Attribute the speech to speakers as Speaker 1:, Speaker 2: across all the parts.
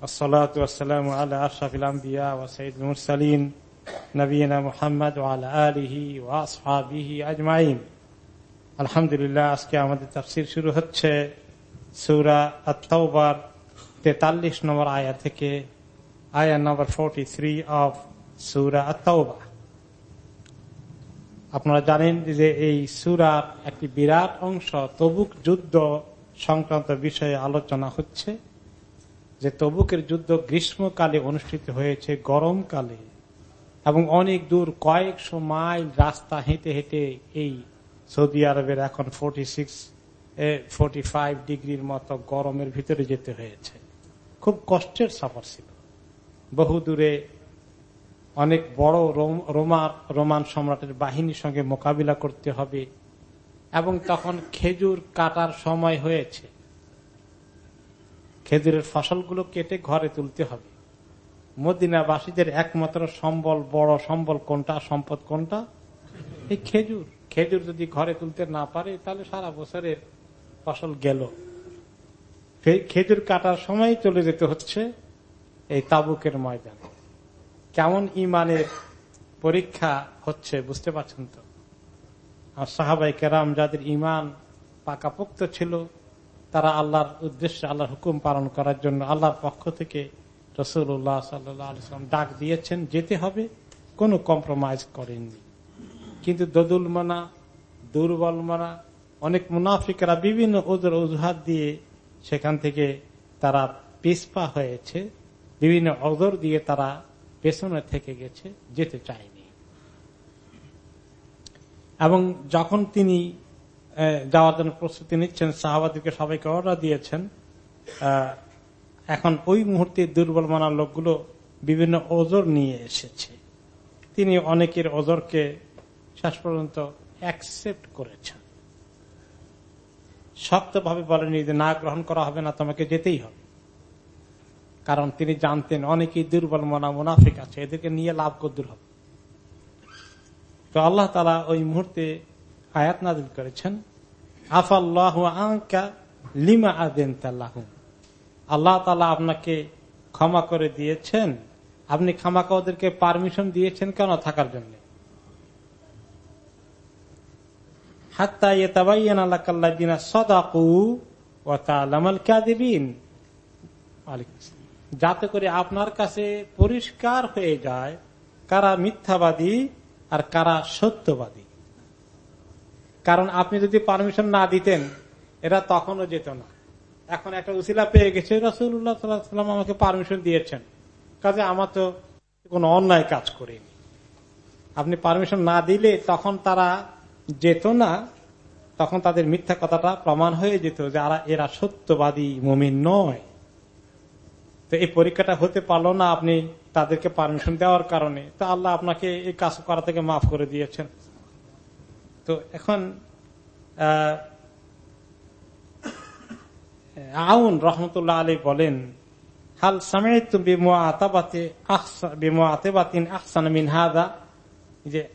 Speaker 1: والصلاة والسلام على أشرف الأنبياء وسيد المرسلين نبينا محمد وعلى آله وأصحابه أجمعين আলহামদুলিল্লাহ আজকে আমাদের তাফসির শুরু হচ্ছে সুরা আত্মাউবার তেতাল্লিশ নম্বর আয়া থেকে আয়া নম্বর ফোরটি থ্রি অফ সুরা আত্মাউবা আপনারা জানেন যে এই সুরার একটি বিরাট অংশ তবুক যুদ্ধ সংক্রান্ত বিষয়ে আলোচনা হচ্ছে যে তবুকের যুদ্ধ গ্রীষ্মকালে অনুষ্ঠিত হয়েছে, গরমকালে। এবং অনেক দূর, কয়েকশো মাইল রাস্তা হেঁটে হেঁটে এই সৌদি আরবের এখন ফোর্টি সিক্স ফোর্টি ফাইভ ডিগ্রির মতো গরমের ভিতরে যেতে হয়েছে। খুব কষ্টের সফর ছিল। বহু দূরে অনেক বড় রোমার রোমান সম্রাটের বাহিনীর সঙ্গে মোকাবিলা করতে হবে। এবং তখন খেজুর কাটার সময় হয়েছে। খেজুরের ফসলগুলো কেটে ঘরে তুলতে হবে। মদিনাবাসীদের একমাত্র সম্বল, বড় সম্বল কোনটা, সম্পদ কোনটা? এই খেজুর। খেজুর যদি ঘরে তুলতে না পারে, তাহলে সারা বছরের ফসল গেল। খেজুর কাটার সময় চলে যেতে হচ্ছে এই তাবুকের ময়দানে। কেমন ইমানের পরীক্ষা হচ্ছে বুঝতে পারছেন তো? আর সাহাবাই কেরাম যাদের ইমান পাকাপোক্ত ছিল তারা আল্লাহর উদ্দেশ্যে আল্লাহর হুকুম পালন করার জন্য আল্লাহর পক্ষ থেকে রসুল্লাহ সাল্লাম ডাক দিয়েছেন, যেতে হবে, কোনো কম্প্রোমাইজ করেননি। কিন্তু দদুল মানা, দুর্বল মানা, অনেক মুনাফিকরা বিভিন্ন ওদের অজুহাত দিয়ে সেখান থেকে তারা পিসপা হয়েছে, বিভিন্ন অদর দিয়ে তারা পেছনে থেকে গেছে, যেতে চায়নি। এবং যখন তিনি যাওয়ার জন্য প্রস্তুতি নিচ্ছেন সাহাবাদিকে সবাইকে অর্ডার দিয়েছেন। এখন ওই মুহূর্তে দুর্বল মানার লোকগুলো বিভিন্ন ওজোর নিয়ে এসেছে। তিনি অনেকের ওজোরকে শেষ পর্যন্ত অ্যাকসেপ্ট করেছেন। শক্তভাবে বলেনি যে, না, গ্রহণ করা হবে না, তোমাকে যেতেই হবে। কারণ তিনি জানতেন অনেকেই দুর্বল মনা, মুনাফিক আছে, এদেরকে নিয়ে লাভ কদ্দুর হবে। তো আল্লাহ তালা ওই মুহূর্তে আয়াত নাজিল করেছেন, আফাল্লাহ আঙ্কা লিমা আদেন তাল্লাহ আল্লাহ তালা আপনাকে ক্ষমা করে দিয়েছেন। আপনি খামাকা ওদেরকে পারমিশন দিয়েছেন কেন থাকার জন্য? যাতে করে আপনার কাছে পরিষ্কার হয়ে যায় কারা মিথ্যাবাদী আর কারা সত্যবাদী। কারণ আপনি যদি পারমিশন না দিতেন, এরা তখনও যেত না। এখন একটা উসিলা পেয়ে গেছে রসুল্লাহ সাল্লাম আমাকে পারমিশন দিয়েছেন। কাজে আমার তো কোনো অন্যায় কাজ করিনি। আপনি পারমিশন না দিলে তখন তারা যেত না, তখন তাদের মিথ্যা কথাটা প্রমাণ হয়ে যেত যে এরা সত্যবাদী মমিন নয়। তো এই পরীক্ষাটা হতে পারল না আপনি তাদেরকে পারমিশন দেওয়ার কারণে। তো আল্লাহ আপনাকে এই কাজ করা থেকে মাফ করে দিয়েছেন। তো এখন আউন রহমতুল্লাহ আলী বলেন, হাল সামেত যে,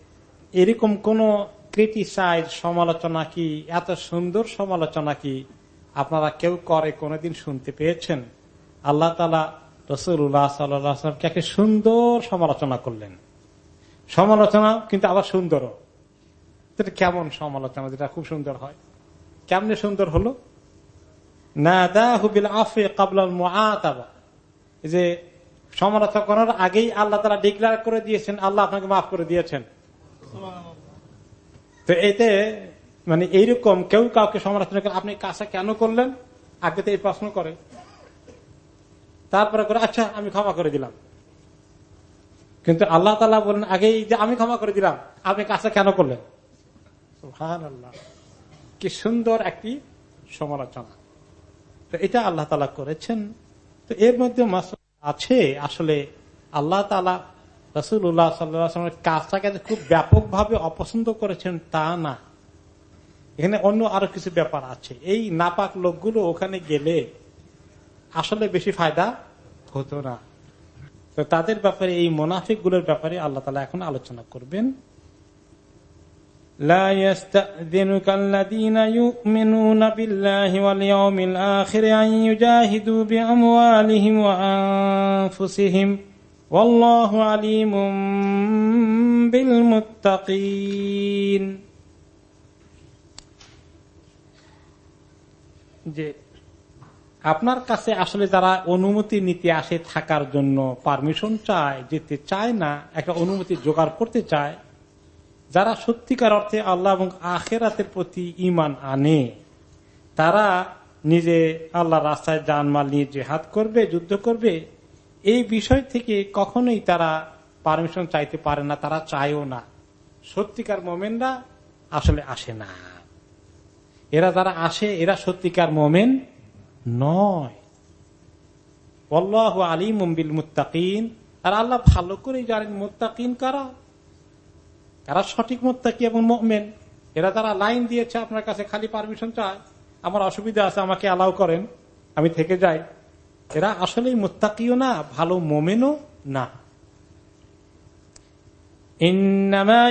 Speaker 1: এরকম কোন ক্রিটিসাইজ সমালোচনা কি, এত সুন্দর সমালোচনা কি আপনারা কেউ করে কোনদিন শুনতে পেয়েছেন? আল্লাহ তালা রসুল্লাহ সাল্লামকে সুন্দর সমালোচনা করলেন। সমালোচনা কিন্তু আবার সুন্দরও। কেমন সমালোচনা যেটা খুব সুন্দর হয়? কেমনে সুন্দর হলো? যে সমালোচনা করার আগেই আল্লাহ তারা ডিক্লেয়ার করে দিয়েছেন আল্লাহ আপনাকে মাফ করে দিয়েছেন। তো এতে মানে এইরকম কেউ কাউকে সমালোচনা করে আপনি কাজটা কেন করলেন? আগে তো এই প্রশ্ন করে। তারপরে করে আচ্ছা আমি ক্ষমা করে দিলাম। কিন্তু আল্লাহ তালা বলেন আগেই যে আমি ক্ষমা করে দিলাম আপনি কাজটা কেন করলেন? কি সুন্দর একটি সমালোচনা। তো এটা আল্লাহ তালা করেছেন। তো এর মধ্যে আছে, আসলে আল্লাহ তালা রসুল্লাহ সাল্লামের কাজটাকে খুব ব্যাপকভাবে অপছন্দ করেছেন তা না। এখানে অন্য আরও কিছু ব্যাপার আছে। এই নাপাক লোকগুলো ওখানে গেলে আসলে বেশি ফায়দা হতো না। তো তাদের ব্যাপারে, এই মোনাফিকগুলোর ব্যাপারে আল্লাহ তালা এখন আলোচনা করবেন। لا يستأذنك الذين يؤمنون بالله واليوم الآخر أن يجاهدوا بأموالهم وأنفسهم والله عليم بالمتقين যে আপনার কাছে আসলে যারা অনুমতি নিতে আসে থাকার জন্য পারমিশন চায় যেতে চায় না একটা অনুমতি জোগাড় করতে চায় যারা সত্যিকার অর্থে আল্লাহ এবং আখেরাতের প্রতি ইমান আনে, তারা নিজে আল্লাহ রাস্তায় জানমাল নিয়ে জেহাদ করবে, যুদ্ধ করবে, এই বিষয় থেকে কখনোই তারা পারমিশন চাইতে পারে না, তারা চায়ও না। সত্যিকার মোমেনরা আসলে আসে না। এরা যারা আসে, এরা সত্যিকার মোমেন নয়। আলী মুম্বিল মুতাকিন আর আল্লাহ ভালো করেই জানেন মুতাকিন কারা? এরা সঠিক মোত্তাকি এবং মেন এরা তারা লাইন দিয়েছে, আপনার কাছে খালি পারমিশন চায়, আমার অসুবিধা আছে, আমাকে অ্যালাউ করেন, আমি থেকে যাই। এরা আসলেই মোত্তাকিও না, ভালো মোমেনও না। ইন্নামা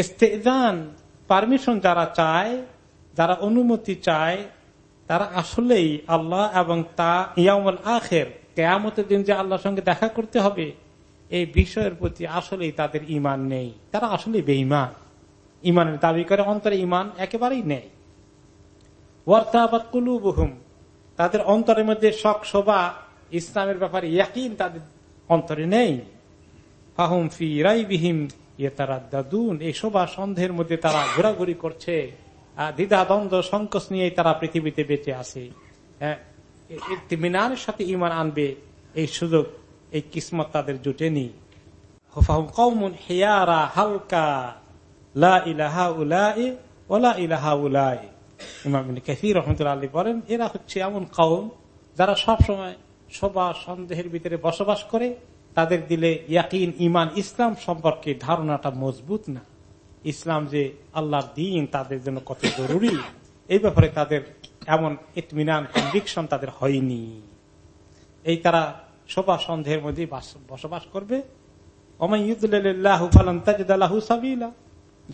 Speaker 1: ইস্তেদান পারমিশন যারা চায়, যারা অনুমতি চায়, তারা আসলেই আল্লাহ এবং তা ইয়ামল আখের, কেয়ামতের দিন যে আল্লাহর সঙ্গে দেখা করতে হবে, এই বিষয়ের প্রতি আসলেই তাদের ইমান নেই। তারা আসলে বেঈমান। ইমানের দাবি করে অন্তরে ইমান একেবারেই নেই। কুলুবহুম, তাদের অন্তরের মধ্যে শখ শোভা, ইসলামের ব্যাপারে তাদের অন্তরে নেই। ফাহুম ফি রাইবিহিম ইয়ে তারা দাদুন, এই শোভা সন্দেহের মধ্যে তারা ঘোরাঘুরি করছে। দ্বিধা, দ্বন্দ্ব, সংকোচ নিয়ে তারা পৃথিবীতে বেঁচে আছে। মিনারের সাথে ইমান আনবে, এই সুযোগ, এই কিসমত তাদের জুটেনি। কৌমুন হেয়ারা হালকা বলেন, এরা হচ্ছে এমন কৌম যারা সবসময় শোভা সন্দেহের ভিতরে বসবাস করে তাদের দিলে ইয়াকিন ইমান ইসলাম সম্পর্কে ধারণাটা মজবুত না। ইসলাম যে আল্লাহর দিন, তাদের জন্য কত জরুরি? এই ব্যাপারে তাদের এমন ইতমিনান কনভিকশন তাদের হয়নি। এই তারা শোভা সন্দেহের মধ্যে বসবাস করবে।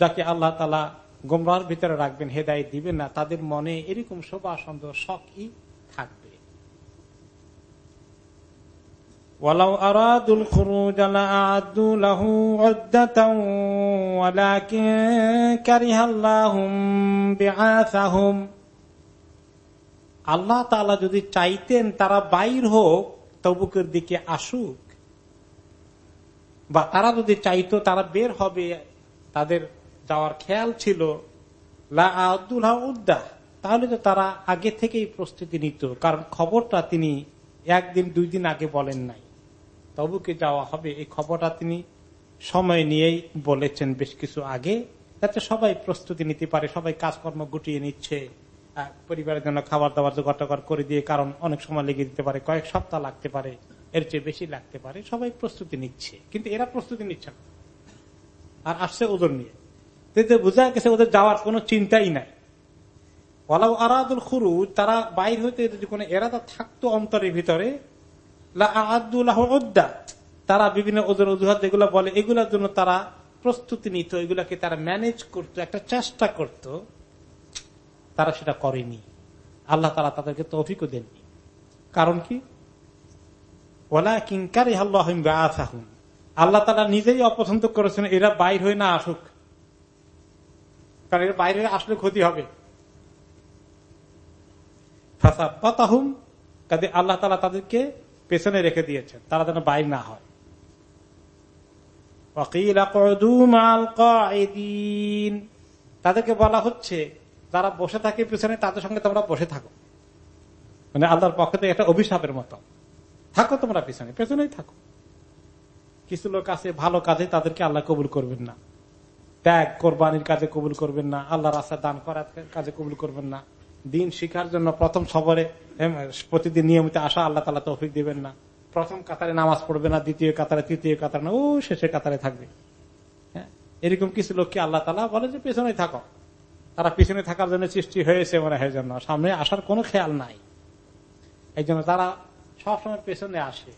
Speaker 1: যাকে আল্লাহ তালা গোমরার ভিতরে রাখবেন হেদায় দিবেন না, তাদের মনে এরকম শোভা, সন্দেহ, শখই থাকবে। ولو أرادوا الخروج لأعدوا له عدة ولكن كره الله بعاثهم আল্লাহ তালা যদি চাইতেন তারা বাইর হোক তবুকের দিকে আসুক বা তারা যদি চাইতো তারা বের হবে তাদের যাওয়ার খেয়াল ছিল আব্দুল্লাহ উদ্দা তাহলে তো তারা আগে থেকেই প্রস্তুতি নিত কারণ খবরটা তিনি একদিন দুই দিন আগে বলেন নাই তবুকে যাওয়া হবে? এই খবরটা তিনি সময় নিয়েই বলেছেন বেশ কিছু আগে। যাতে সবাই প্রস্তুতি নিতে পারে, সবাই কাজকর্ম গুটিয়ে নিচ্ছে পরিবারের জন্য খাবার দাবার জোগাড় করে দিয়ে, কারণ অনেক সময় লেগে দিতে পারে, কয়েক সপ্তাহ লাগতে পারে, এর চেয়ে বেশি লাগতে পারে, সবাই প্রস্তুতি নিচ্ছে। কিন্তু এরা প্রস্তুতি নিচ্ছে না। আর আসছে ওদের নিয়ে। বোঝা গেছে ওদের যাওয়ার কোনো চিন্তাই নাই। ওলাউ আরাদুল খুরু তারা বাইর হইতে যদি কোনো এরাদা থাকতো অন্তরের ভিতরে তারা বিভিন্ন ওদের অজুহাত যেগুলো বলে, এগুলোর জন্য তারা প্রস্তুতি নিত, এগুলাকে তারা ম্যানেজ করত, একটা চেষ্টা করত। তারা সেটা করেনি। আল্লাহ তারা তাদেরকে তৌফিকও দেননি। কারণ কি? ওলা কিংকারি আল্লাহ তারা নিজেই অপছন্দ করেছেন, এরা বাইর হয়ে না আসুক। কারণ এরা বাইরে আসলে ক্ষতি হবে। আল্লাহ তালা তাদেরকে পেছনে রেখে দিয়েছেন, তারা যেন বাইর না হয়। তাদেরকে বলা হচ্ছে, যারা বসে থাকে পিছনে, তাদের সঙ্গে তোমরা বসে থাকো। মানে আল্লাহর পক্ষ থেকে একটা অভিশাপের মতো। থাকো তোমরা পিছনে, পেছনেই থাকো। কিছু লোক আছে, ভালো কাজে তাদেরকে আল্লাহ কবুল করবেন না। ত্যাগ, কোরবানির কাজে কবুল করবেন না। আল্লাহ রাস্তা দান করার কাজে কবুল করবেন না। দিন শিখার জন্য প্রথম এম, প্রতিদিন নিয়মিত আসা আল্লাহ তালা তৌফিক দিবেন না। প্রথম কাতারে নামাজ পড়বে না দ্বিতীয় কাতারে তৃতীয় কাতারে না ও শেষের কাতারে থাকবে। হ্যাঁ? এরকম কিছু লোককে আল্লাহ তালা বলে যে পেছনে থাকো। তারা পিছনে থাকার জন্য সৃষ্টি হয়েছে মনে হয় জন্য সামনে আসার কোনো খেয়াল নাই। এই জন্য তারা সবসময় পেছনে আসে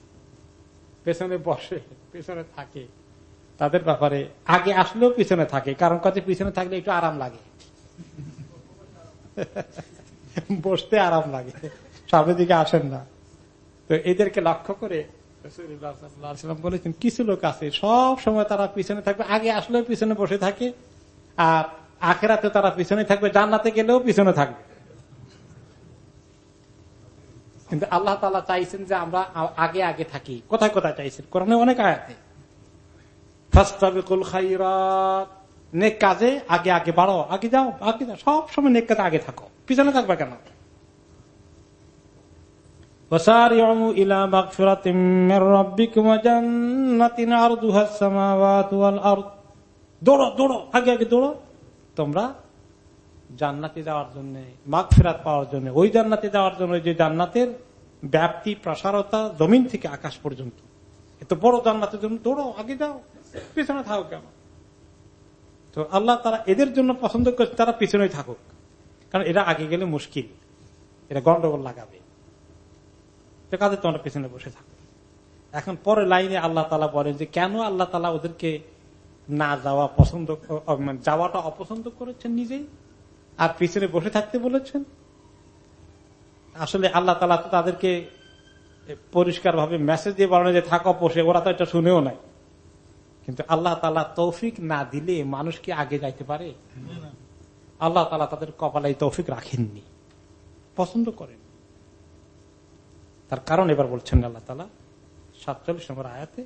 Speaker 1: পেছনে বসে পেছনে থাকে। তাদের ব্যাপারে আগে আসলেও পিছনে থাকে কারণ কাছে পিছনে থাকলে একটু আরাম লাগে। বসতে আরাম লাগে। সামনের দিকে আসেন না। তো এদেরকে লক্ষ্য করে বলেছেন, কিছু লোক আছে, সব সময় তারা পিছনে থাকবে। আগে আসলেও পিছনে বসে থাকে, আর আখেরাতে তারা পিছনে থাকবে, জান্নাতে গেলেও পিছনে থাকবে। কিন্তু আল্লাহ তালা চাইছেন যে আমরা আগে আগে থাকি। কোথায় কোথায় চাইছেন? কোরআনে অনেক আয়াতে খাইরাত নেক কাজে আগে আগে বাড়ো, আগে যাও আগে যাও, সব সময় নেক কাজে আগে থাকো। পিছনে থাকবে কেন? দৌড়ো তোমরা জান্নাতে যাওয়ার পাওয়ার ওই জান্নাতে যাওয়ার জন্য যে জান্নাতের ব্যাপ্তি, প্রসারতা জমিন থেকে আকাশ পর্যন্ত। এত বড় জান্নাতের জন্য দৌড়ো, আগে যাও। পিছনে থাকো কেমন তো আল্লাহ তারা এদের জন্য পছন্দ করছে তারা পিছনে থাকুক। কারণ এরা আগে গেলে মুশকিল। এটা গন্ডগোল লাগাবে। তো কাজে তোমরা পিছনে বসে থাকো। এখন পরে লাইনে আল্লাহ তালা বলেন যে, কেন আল্লাহ তালা ওদেরকে না যাওয়া পছন্দ মানে যাওয়াটা অপছন্দ করেছেন নিজেই? আর পিছনে বসে থাকতে বলেছেন? আসলে আল্লাহ তালা তাদেরকে পরিষ্কার ভাবে মেসেজ দিয়ে বলেন যে, থাকো বসে ওরা তো এটা শুনেও নাই। কিন্তু আল্লাহ তালা তৌফিক না দিলে মানুষ কি আগে যাইতে পারে? আল্লাহ তালা তাদের কপালে তৌফিক রাখেননি। পছন্দ করেন। তার কারণ এবার বলছেন আল্লাহ তালা সাতচল্লিশ নম্বর আয়াতে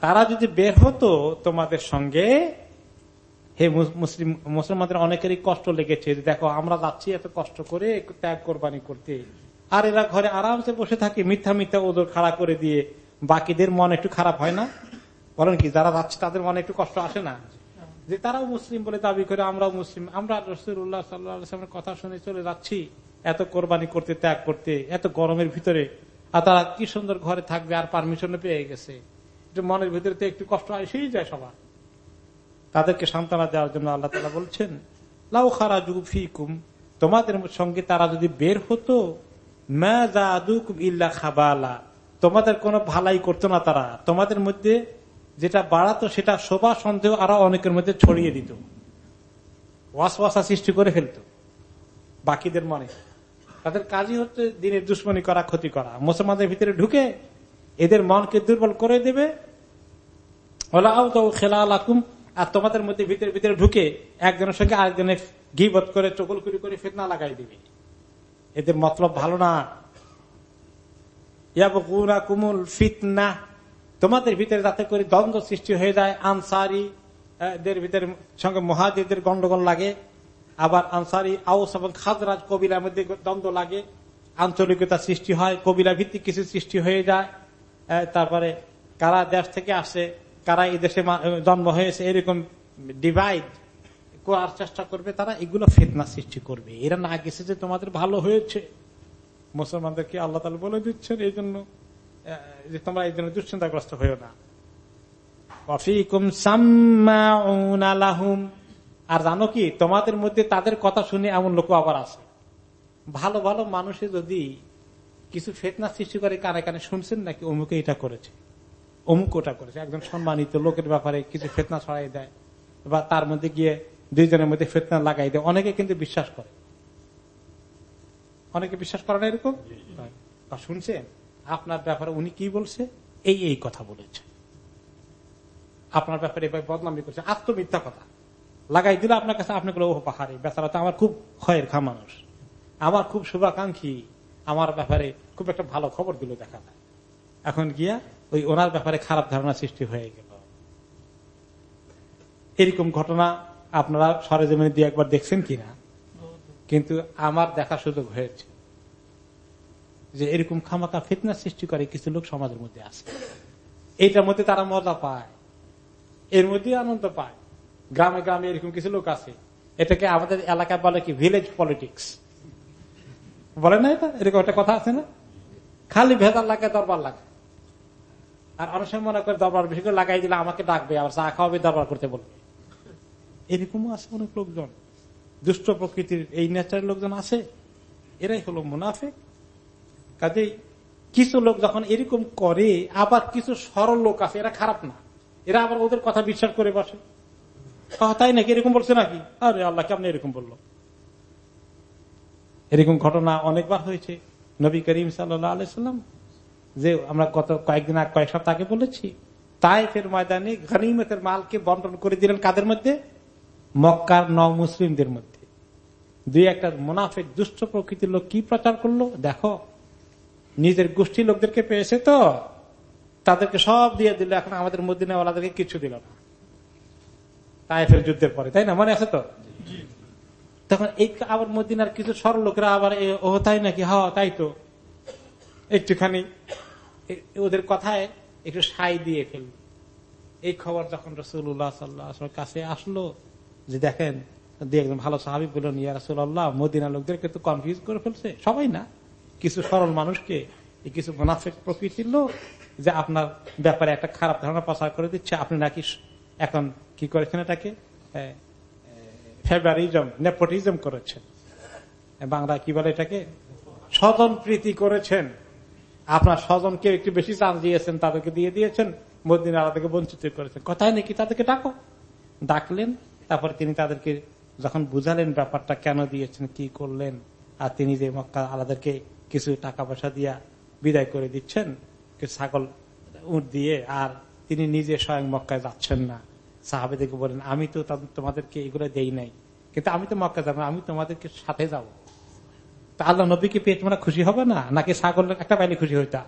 Speaker 1: তারা যদি বের হতো তোমাদের সঙ্গে হে মুসলিম মুসলমানদের অনেকেরই কষ্ট লেগেছে দেখো, আমরা যাচ্ছি এত কষ্ট করে ত্যাগ কোরবানি করতে। আর এরা ঘরে আরামসে বসে থাকে, মিথ্যা মিথ্যা ওদের খাড়া করে দিয়ে। বাকিদের মন একটু খারাপ হয় না? বলেন কি, যারা যাচ্ছে তাদের মনে একটু কষ্ট আসে না? যে তারাও মুসলিম বলে দাবি করে, আমরাও মুসলিম। আমরা রসুল্লাহ সাল্লামের কথা শুনে চলে যাচ্ছি এত কোরবানি করতে, ত্যাগ করতে, এত গরমের ভিতরে। আর তারা কি সুন্দর ঘরে থাকবে, আর পারমিশন পেয়ে গেছে। মনের ভিতরে তো একটু কষ্ট এসেই যায় সবার। তাদেরকে সান্ত্বনা দেওয়ার জন্য আল্লাহ তালা বলছেন, লাউ খারা ফিকুম তোমাদের সঙ্গে তারা যদি বের হতো ইল্লা খাবালা তোমাদের কোনো ভালাই করতো না তারা। তোমাদের মধ্যে যেটা বাড়াতো সেটা শোভা সন্দেহ আরও অনেকের মধ্যে ছড়িয়ে দিত। ওয়াসওয়াসা সৃষ্টি করে ফেলত। বাকিদের মনে। তাদের কাজই হচ্ছে দিনের দুশ্মনী করা, ক্ষতি করা। মুসলমানদের ভিতরে ঢুকে এদের মনকে দুর্বল করে দেবে। খেলা লাকুম আর তোমাদের মধ্যে ভিতরে ভিতরে ঢুকে একজনের সঙ্গে আরেকজনের গিবত করে চকল কুড়ি করে ফেতনা লাগাই দিবে। এদের মতলব ভালো না। কুমুল ফিতনা। তোমাদের ভিতরে যাতে করে দ্বন্দ্ব সৃষ্টি হয়ে যায়, আনসারি দের ভিতরে সঙ্গে মহাজিদের গন্ডগোল লাগে, আবার আনসারি আউস এবং খাজরাজ কবিলার মধ্যে দ্বন্দ্ব লাগে, আঞ্চলিকতা সৃষ্টি হয়, কবিলা ভিত্তিক কিছু সৃষ্টি হয়ে যায় তারপরে কারা দেশ থেকে আসে কারা এই দেশে জন্ম হয়েছে, এরকম ডিভাইড করার চেষ্টা করবে, তারা এগুলো ফেতনা সৃষ্টি করবে। এরা না গেছে যে তোমাদের ভালো হয়েছে। মুসলমানদেরকে আল্লাহ তালা বলে দিচ্ছেন এই জন্য যে তোমরা এই জন্য দুশ্চিন্তাগ্রস্ত হয়েও না। আর জানো কি, তোমাদের মধ্যে তাদের কথা শুনে এমন লোক আবার আছে। ভালো ভালো মানুষে যদি কিছু ফেতনা সৃষ্টি করে, কানে কানে শুনছেন নাকি, অমুকে এটা করেছে। অমুক ওটা করেছে একজন সম্মানিত লোকের ব্যাপারে কিছু ফেতনা ছড়াই দেয় বা তার মধ্যে গিয়ে দুইজনের মধ্যে ফেতনা লাগাই দেয় অনেকে কিন্তু বিশ্বাস করে। অনেকে বিশ্বাস করে না এরকম? শুনছেন? আপনার ব্যাপারে উনি কি বলছে? এই এই কথা বলেছে। আপনার ব্যাপারে এবার বদনামি করছে আত্মমিথ্যা কথা। লাগাই দিলে আপনার কাছে আপনি ও পাহাড়ে বেচারা তো আমার খুব ক্ষয়ের খা মানুষ। আমার খুব শুভাকাঙ্ক্ষী। আমার ব্যাপারে খুব একটা ভালো খবর দিল দেখা যায়। এখন গিয়া ওই ওনার ব্যাপারে খারাপ ধারণা সৃষ্টি হয়ে গেল। এরকম ঘটনা আপনারা সরেজমিনে দিয়ে একবার দেখছেন কিনা? কিন্তু আমার দেখা সুযোগ হয়েছে যে এরকম খামাকা ফিতনা সৃষ্টি করে কিছু লোক সমাজের মধ্যে আছে। এইটার মধ্যে তারা মজা পায়, এর মধ্যে আনন্দ পায়। গ্রামে গ্রামে এরকম কিছু লোক আছে। এটাকে আমাদের এলাকায় বলে কি ভিলেজ পলিটিক্স বলে না এটা? এরকম একটা কথা আছে না? খালি ভেদার লাগে, দরবার লাগে। আর অনেক সময় মনে করে দরবার বেশি করে লাগাই দিলে আমাকে ডাকবে, আবার চা খাওয়াবে, দরবার করতে বলবে। এরকমও আছে অনেক লোকজন। দুষ্ট প্রকৃতির এই নেচারের লোকজন আছে। এরাই হলো মুনাফেক। কাজেই কিছু লোক যখন এরকম করে, আবার কিছু সরল লোক আছে, এরা খারাপ না। এরা আবার ওদের কথা বিশ্বাস করে বসে। তাই নাকি? এরকম বলছে নাকি? আরে আল্লাহ, কেমন এরকম বলল? এরকম ঘটনা অনেকবার হয়েছে। নবী করিম সাল্লাহ আলাইসাল্লাম যে আমরা গত কয়েকদিন আগে কয়েক সপ্তাহ আগে বলেছি তাই ফের ময়দানে গনিমতের মালকে বন্টন করে দিলেন কাদের মধ্যে? মক্কার ন মুসলিমদের মধ্যে। দুই একটা মুনাফেক দুষ্ট প্রকৃতির লোক কি প্রচার করল? দেখো নিজের গোষ্ঠী লোকদেরকে পেয়েছে তো তাদেরকে সব দিয়ে দিল এখন আমাদের মদিনাওয়ালাদেরকে কিছু দিল না। তাইফের যুদ্ধের পরে তাই না? মনে আছে তো? তখন এই আবার মদিনার কিছু সরল লোকেরা আবার ও তাই নাকি? হ তাই তো। একটুখানি ওদের কথায় একটু সাই দিয়ে ফেলল এই খবর যখন রসুল্লাহ সাল্লাহ কাছে আসলো, যে দেখেন দিয়ে ভালো সাহাবি বললেন ইয়া রসুল্লাহ মদিনা লোকদেরকে তো কনফিউজ করে ফেলছে। সবাই না, কিছু সরল মানুষকে কিছু মুনাফিক প্রকৃতির লোক যে আপনার ব্যাপারে একটা খারাপ ধারণা প্রচার করে দিচ্ছে, আপনি নাকি এখন কি করেছেন এটাকে? ফেভারিজম, নেপোটিজম করেছেন। বাংলা কি বলে এটাকে? স্বজন প্রীতি করেছেন। আপনার স্বজনকে একটু বেশি চান্স দিয়েছেন, তাদেরকে দিয়ে দিয়েছেন, মদিন আলাদাকে বঞ্চিত করেছেন কথায় নাকি তাদেরকে ডাকো? ডাকলেন, তারপর তিনি তাদেরকে যখন বুঝালেন ব্যাপারটা, কেন দিয়েছেন, কি করলেন, আর তিনি যে মক্কা আলাদাকে কিছু টাকা পয়সা দিয়া বিদায় করে দিচ্ছেন ছাগল উঠ দিয়ে, আর তিনি নিজে স্বয়ং মক্কায় যাচ্ছেন না। সাহাবেদেরকে বলেন, আমি তো তোমাদেরকে এগুলো দেই নাই। কিন্তু আমি তো মক্কা যাব আমি তোমাদেরকে সাথে যাব। তা আল্লাহ নবীকে পেয়ে তোমরা খুশি হবে না? নাকি ছাগল একটা পাইলে খুশি হইতা?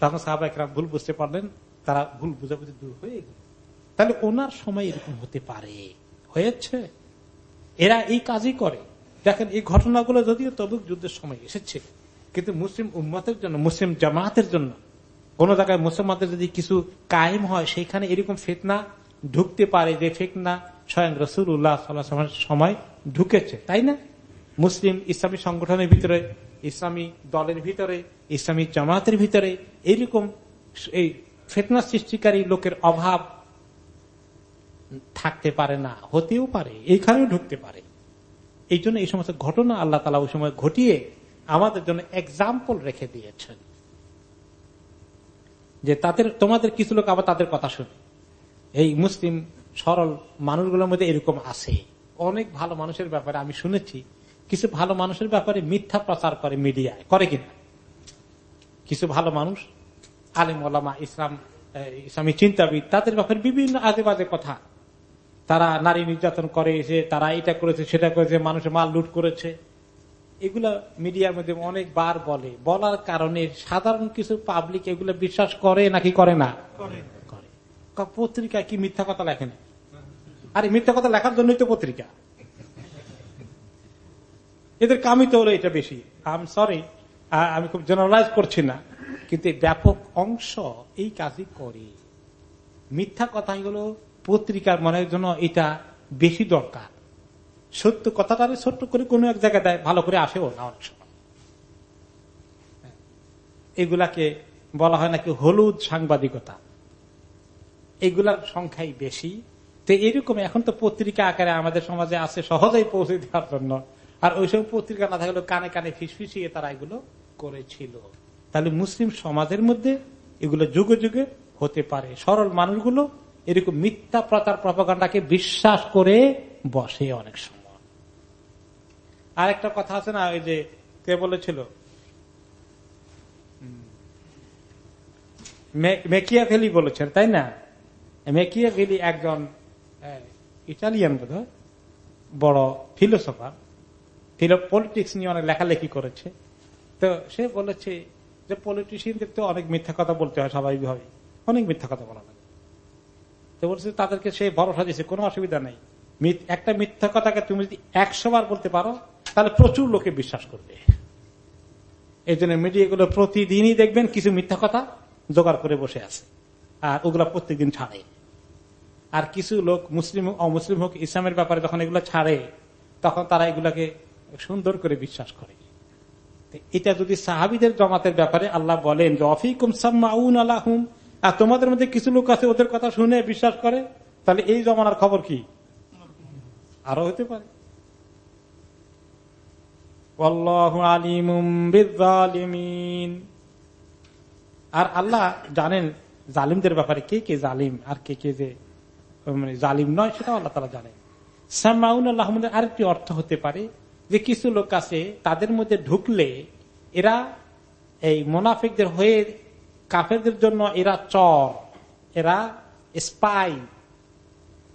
Speaker 1: তখন সাহাবা একরা ভুল বুঝতে পারলেন, তারা ভুল বুঝাবুঝি দূর হয়ে গেল। তাহলে ওনার সময় এরকম হতে পারে? হয়েছে? এরা এই কাজই করে। দেখেন, এই ঘটনাগুলো যদিও তবুক যুদ্ধের সময় এসেছে, কিন্তু মুসলিম উম্মতের জন্য, মুসলিম জামাতের জন্য, কোন জায়গায় মুসলমানদের যদি কিছু কায়েম হয় সেখানে এরকম ফেতনা ঢুকতে পারে যে ফেতনা স্বয়ং রসুল উল্লাহ সময় ঢুকেছে, তাই না? মুসলিম ইসলামী সংগঠনের ভিতরে, ইসলামী দলের ভিতরে, ইসলামী জামাতের ভিতরে এইরকম এই ফেতনা সৃষ্টিকারী লোকের অভাব থাকতে পারে না, হতেও পারে এইখানেও ঢুকতে পারে। এই জন্য এই সমস্ত ঘটনা আল্লাহ তালা ওই সময় ঘটিয়ে আমাদের জন্য এক্সাম্পল রেখে দিয়েছেন। যে তাদের, তোমাদের কিছু লোক আবার তাদের কথা শুনে। এই মুসলিম সরল মানুষগুলোর মধ্যে এরকম আছে। অনেক ভালো মানুষের ব্যাপারে আমি শুনেছি। কিছু ভালো মানুষের ব্যাপারে মিথ্যা প্রচার করে মিডিয়ায়। করে কিনা? কিছু ভালো মানুষ আলিম ওলামা ইসলাম ইসলামী চিন্তাবিদ তাদের ব্যাপারে বিভিন্ন আজে বাজে কথা। তারা নারী নির্যাতন করে যে তারা এটা করেছে সেটা করেছে মানুষের মাল লুট করেছে। এগুলা মিডিয়ার মধ্যে অনেকবার বলে। বলার কারণে সাধারণ কিছু পাবলিক এগুলো বিশ্বাস করে নাকি করে না? পত্রিকা কি মিথ্যা কথা লেখেন? আরে মিথ্যা কথা লেখার জন্যই তো পত্রিকা। এদের কামই তো হলো এটা বেশি। আম সরি আমি খুব জেনারেলাইজ করছি না। কিন্তু ব্যাপক অংশ এই কাজই করে। মিথ্যা কথাগুলো পত্রিকার মনের জন্য এটা বেশি দরকার। সত্য কথাটা ছোট্ট করে কোনো এক জায়গায় দেয়, ভালো করে আসেও না অনেক সময়। এগুলাকে বলা হয় নাকি হলুদ সাংবাদিকতা। এগুলার সংখ্যাই বেশি। তো এরকম এখন তো পত্রিকা আকারে আমাদের সমাজে আছে, সহজেই পৌঁছে দেওয়ার জন্য। আর ওই সময় পত্রিকা না থাকলে কানে কানে ফিসফিসিয়ে তারা এগুলো করেছিল। তাহলে মুসলিম সমাজের মধ্যে এগুলো যুগে যুগে হতে পারে। সরল মানুষগুলো এরকম মিথ্যা প্রচার প্রপাগান্ডাকে বিশ্বাস করে বসে অনেক সময়। আর একটা কথা আছে না, ওই যে কে বলেছিল? মেকিয়া ভেলি বলেছেন, তাই না? মেকিয়া ভেলি একজন ইটালিয়ান বোধ বড় ফিলোসফার। পলিটিক্স নিয়ে অনেক লেখালেখি করেছে। তো সে বলেছে যে পলিটিশিয়ানদের তো অনেক মিথ্যা কথা বলতে হয় স্বাভাবিকভাবে অনেক মিথ্যা কথা বলা লাগে। তো বলছে তাদেরকে সে ভরসা দিয়েছে, কোনো অসুবিধা নেই। একটা মিথ্যা কথাকে তুমি যদি একশো বার বলতে পারো, তাহলে প্রচুর লোকে বিশ্বাস করবে। এই জন্য মিডিয়াগুলো প্রতিদিনই দেখবেন কিছু মিথ্যা কথা জোগাড় করে বসে আছে। আর ওগুলা প্রত্যেকদিন ছাড়ে। আর কিছু লোক মুসলিম অমুসলিম হোক ইসলামের ব্যাপারে যখন এগুলো ছাড়ে, তখন তারা এগুলাকে সুন্দর করে বিশ্বাস করে। এটা যদি সাহাবিদের জমাতের ব্যাপারে আল্লাহ বলেন যে, অফিকুম সাম্মাউন আলাহুম আর তোমাদের মধ্যে কিছু লোক আছে, ওদের কথা শুনে বিশ্বাস করে, তাহলে এই জমানার খবর কি? আরও হতে পারে। আর আল্লাহ জানেন জালিমদের ব্যাপারে কে কে জালিম আর কে কে যে মানে জালিম নয়, সেটাও আল্লাহ তালা জানেন। সামাউন আল্লাহমদের আরেকটি অর্থ হতে পারে যে কিছু লোক আছে, তাদের মধ্যে ঢুকলে এরা এই মোনাফিকদের হয়ে কাফেরদের জন্য এরা চর, এরা স্পাই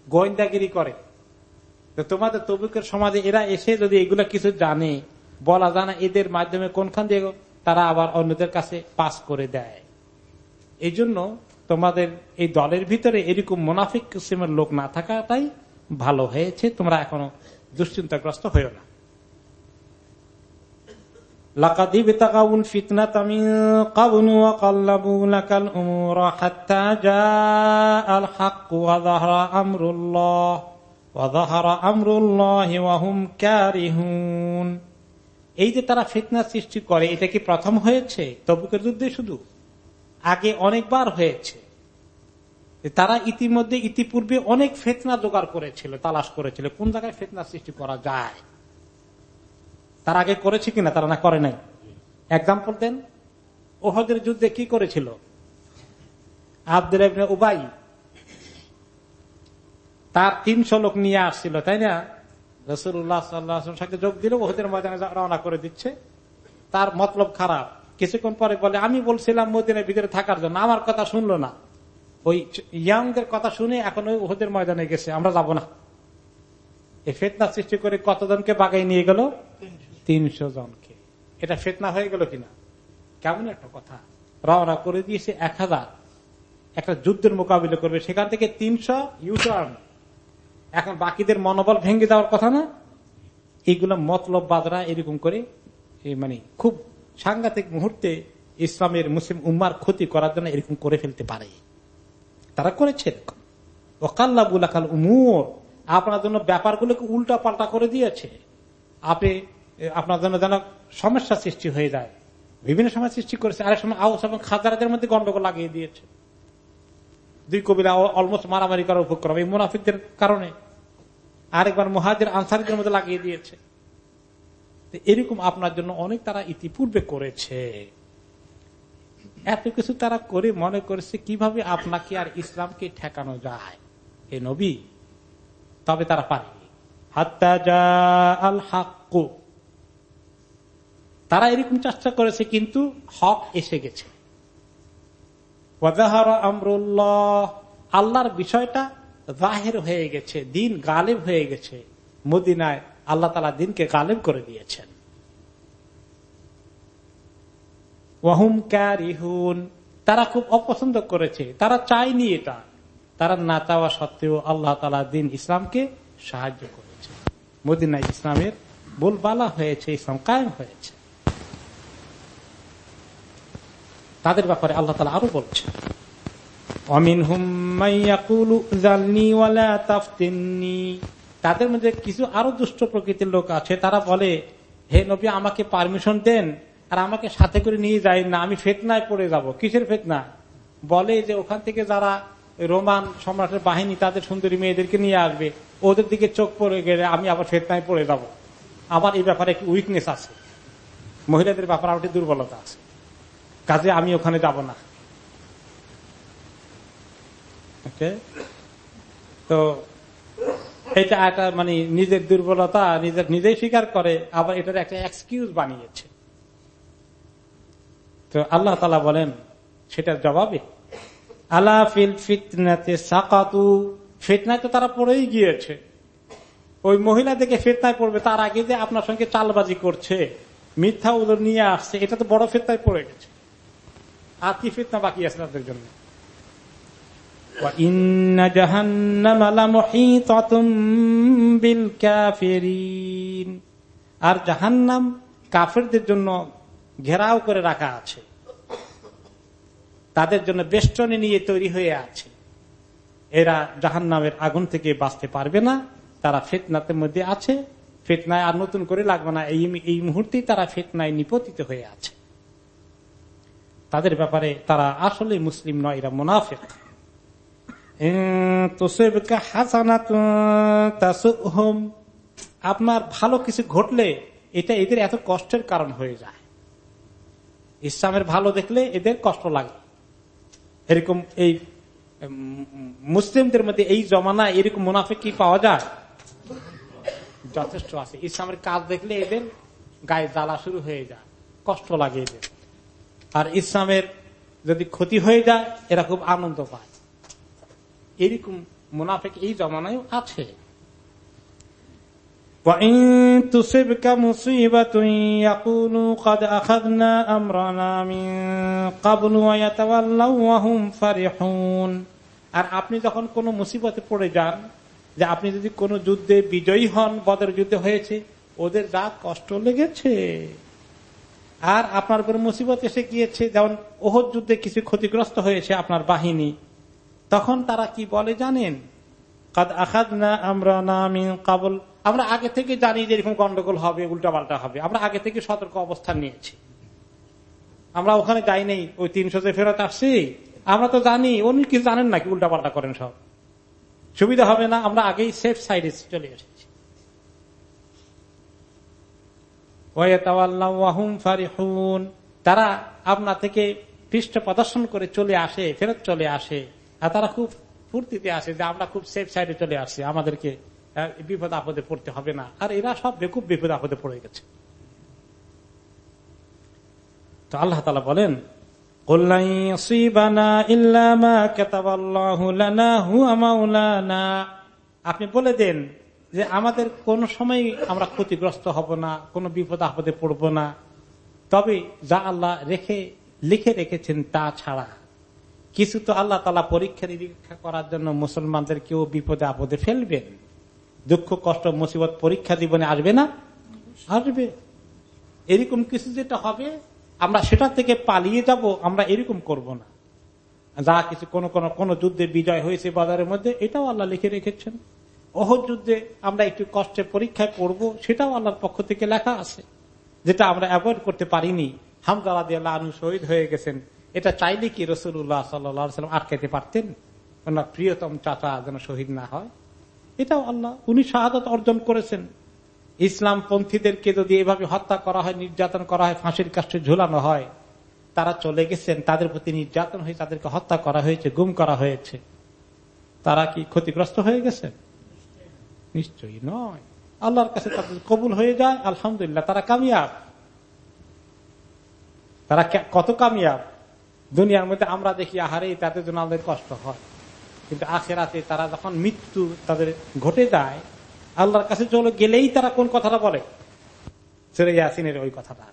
Speaker 1: গোয়েন্দাগিরি করে। তোমাদের তবুকের সমাজে এরা এসে যদি এগুলো কিছু জানে, বলা জানা, এদের মাধ্যমে কোনখান দিয়ে তারা আবার অন্যদের কাছে পাস করে দেয়। এই জন্য তোমাদের এই দলের ভিতরে এরকম মোনাফিক কিসিমের লোক না থাকাটাই ভালো হয়েছে, তোমরা এখনও দুশ্চিন্তাগ্রস্ত হয়েও না। এই যে তারা ফিতনা সৃষ্টি করে, এটা কি প্রথম হয়েছে? তবুকের যুদ্ধে শুধু? আগে অনেকবার হয়েছে। তারা ইতিমধ্যে ইতিপূর্বে অনেক ফেতনা জোগাড় করেছিল, তালাশ করেছিল। কোন জায়গায় ফেতনা সৃষ্টি করা যায়? তার আগে করেছে কিনা তারা না করে নাই। এক্সাম্পল দেন। ওহদের যুদ্ধে কি করেছিল? আব্দুল উবাই তার তিনশো লোক নিয়ে আসছিল, তাই না? যোগ দিল, ওহদের ময়দানে রওনা করে দিচ্ছে। তার মতলব খারাপ। কিছুক্ষণ পরে বলে, আমি বলছিলাম মদিনের ভিতরে থাকার জন্য, আমার কথা শুনলো না। ওই ইয়াংদের কথা শুনে এখন ওই ওহদের ময়দানে গেছে, আমরা যাব না। এই ফেতনা সৃষ্টি করে কতজনকে বাগাই নিয়ে গেল? তিনশো জনকে। এটা ফেতনা হয়ে গেল কিনা? কেমন একটা কথা। রওনা করে দিয়েছে এক হাজার। একটা যুদ্ধের মোকাবিলা করবে। সেখান থেকে তিনশো ইউটার্ন এখন বাকিদের মনোবল ভেঙে দেওয়ার কথা না? এইগুলো মতলব বাদরা এরকম করে মানে খুব সাংঘাতিক মুহূর্তে ইসলামের মুসলিম উম্মার ক্ষতি করার জন্য এরকম করে ফেলতে পারে। তারা করেছে এরকম। ওকাল্লাবুল উমুর। আপনার জন্য ব্যাপারগুলোকে উল্টা পাল্টা করে দিয়েছে। আপনি আপনার জন্য যেন সমস্যা সৃষ্টি হয়ে যায়। বিভিন্ন সময় সৃষ্টি করেছে। আরেক সময় আউস এবং খাজারাদের মধ্যে গন্ডগোল লাগিয়ে দিয়েছে। দুই কবিরা অলমোস্ট মারামারি করার উপক্রম, এই মুনাফিকদের কারণে। আরেকবার মহাজের, আনসারিদের মধ্যে লাগিয়ে দিয়েছে। এরকম আপনার জন্য অনেক তারা ইতিপূর্বে করেছে। এত কিছু তারা করে মনে করেছে কীভাবে আপনাকে আর ইসলামকে ঠেকানো যায়। এ নবী, তবে তারা পারে আল হাক্কু। তারা এরকম চেষ্টা করেছে কিন্তু হক এসে গেছে। আল্লাহর বিষয়টা জাহের হয়ে গেছে দিন গালেব হয়ে গেছে। মদিনায় আল্লাহ তালা দিনকে গালেব করে দিয়েছেন। ওয়াহুম ক্যারিহুন। তারা খুব অপছন্দ করেছে তারা চায়নি এটা। তারা না চাওয়া সত্ত্বেও আল্লাহ তালা দিন ইসলামকে সাহায্য করেছে। মদিনায় ইসলামের বলবালা হয়েছে ইসলাম কায়েম হয়েছে। তাদের ব্যাপারে আল্লাহ তালা আরও বলছে অমিন তাদের মধ্যে কিছু আরও দুষ্ট প্রকৃতির লোক আছে, তারা বলে, হে নবী, আমাকে পারমিশন দেন আর আমাকে সাথে করে নিয়ে যায় না, আমি ফেতনায় পড়ে যাব। কিসের ফেতনা? বলে যে ওখান থেকে যারা রোমান সম্রাটের বাহিনী, তাদের সুন্দরী মেয়েদেরকে নিয়ে আসবে, ওদের দিকে চোখ পড়ে গেলে আমি আবার ফেতনায় পড়ে যাব। আমার এই ব্যাপারে একটি উইকনেস আছে। মহিলাদের ব্যাপারে একটি দুর্বলতা আছে। কাজে আমি ওখানে যাব না। তো এটা একটা মানে নিজের দুর্বলতা, নিজের নিজেই স্বীকার করে, আবার এটার একটা এক্সকিউজ বানিয়েছে। তো আল্লাহ তালা বলেন, সেটার জবাবে আল্লাহ ফিল ফিতনাতে সাকাতু? ফিতনায় তো তারা পড়েই গিয়েছে। ওই মহিলা দেখে ফেতনায় পড়বে, তার আগে যে আপনার সঙ্গে চালবাজি করছে, মিথ্যা উদর নিয়ে আসছে, এটা তো বড় ফেতনায় পড়ে গেছে। আর কি ফিতনা বাকি আছে তাদের জন্য। আর জাহান্নাম কাফেরদের জন্য ঘেরাও করে রাখা আছে। তাদের জন্য বেষ্টনী নিয়ে তৈরি হয়ে আছে। এরা জাহান্নামের আগুন থেকে বাঁচতে পারবে না, তারা ফেতনাতের মধ্যে আছে। ফেতনায় আর নতুন করে লাগবে না। এই এই মুহূর্তেই তারা ফেতনায় নিপতিত হয়ে আছে। তাদের ব্যাপারে তারা আসলে মুসলিম নয়, এরা মুনাফেক। আপনার ভালো কিছু ঘটলে এটা এদের এত কষ্টের কারণ হয়ে যায়। ইসলামের ভালো দেখলে এদের কষ্ট লাগে। এরকম এই মুসলিমদের মধ্যে এই জমানা এরকম মুনাফে কি পাওয়া যায়? যথেষ্ট আছে। ইসলামের কাজ দেখলে এদের গায়ে জ্বালা শুরু হয়ে যায়। কষ্ট লাগে এদের। আর ইসলামের যদি ক্ষতি হয়ে যায় এরা খুব আনন্দ পায় এরকম মুনাফেক এই জমানায় আছে। আর আপনি যখন কোন মুসিবতে পড়ে যান যে আপনি যদি কোন যুদ্ধে বিজয়ী হন বদের যুদ্ধে হয়েছে ওদের যা কষ্ট লেগেছে। আর আপনার উপরে মুসিবত এসে গিয়েছে, যেমন ওহর যুদ্ধে কিছু ক্ষতিগ্রস্ত হয়েছে আপনার বাহিনী, তখন তারা কি বলে জানেন? আখাদ না আমরা কাবল। আমরা আগে থেকে জানি যে এরকম গন্ডগোল হবে, উল্টাপাল্টা হবে। আমরা আগে থেকে সতর্ক অবস্থান নিয়েছি। আমরা ওখানে যাই নেই, ওই তিনশো যে ফেরত আসছি, আমরা তো জানি উনি কিছু জানেন নাকি, উল্টাপাল্টা করেন সব। সুবিধা হবে না, আমরা আগেই সেফ সাইডে চলে এসেছি তারা আপনা থেকে পৃষ্ঠ প্রদর্শন করে চলে আসে, ফেরত চলে আসে। আর তারা খুব ফুর্তিতে আসে যে আমরা খুব সেফ সাইডে চলে আসছি, আমাদেরকে বিপদ আপদে পড়তে হবে না। আর এরা সব খুব বিপদ আপদে পড়ে গেছে। তো আল্লাহ তালা বলেন আপনি বলে দেন যে আমাদের কোন সময় আমরা ক্ষতিগ্রস্ত হব না, কোন বিপদ আপদে পড়ব না। তবে যা আল্লাহ রেখে, লিখে রেখেছেন তা ছাড়া কিছু তো আল্লাহ তালা পরীক্ষা নিরীক্ষা করার জন্য মুসলমানদের কেউ বিপদে আপদে ফেলবেন দুঃখ, কষ্ট, মুসিবত পরীক্ষা জীবনে আসবে না? আসবে। এরকম কিছু যেটা হবে, আমরা সেটা থেকে পালিয়ে যাব, আমরা এরকম করব না। যা কিছু কোন কোন যুদ্ধে বিজয় হয়েছে বাজারের মধ্যে, এটাও আল্লাহ লিখে রেখেছেন। ওহ যুদ্ধে আমরা একটু কষ্টে পরীক্ষায় পড়ব সেটাও আল্লাহর পক্ষ থেকে লেখা আছে, যেটা আমরা অ্যাভয়েড করতে পারিনি। হামদালা দিয়ে আনু শহীদ হয়ে গেছেন। এটা চাইলে কি রসুল্লাহ সাল্লাম আটকাইতে পারতেন? ওনার প্রিয়তম চাচা যেন শহীদ না হয়। এটাও আল্লাহ, উনি শাহাদত অর্জন করেছেন। ইসলাম পন্থীদেরকে যদি এভাবে হত্যা করা হয়, নির্যাতন করা হয়, ফাঁসির কাছে ঝুলানো হয়, তারা চলে গেছেন, তাদের প্রতি নির্যাতন হয়ে তাদেরকে হত্যা করা হয়েছে, গুম করা হয়েছে। তারা কি ক্ষতিগ্রস্ত হয়ে গেছে নিশ্চয়ই নয়। আল্লাহর কাছে তাদের কবুল হয়ে যায় আলহামদুলিল্লাহ, তারা কামিয়াব। তারা কত কামিয়াব? দুনিয়ার মধ্যে আমরা দেখি, আহারে, তাদের জন্য আমাদের কষ্ট হয়। কিন্তু আখেরাতে তারা যখন মৃত্যু তাদের ঘটে যায়, আল্লাহর কাছে চলে গেলেই তারা কোন কথাটা বলে? সেরে ইয়াসিনের ওই কথাটা।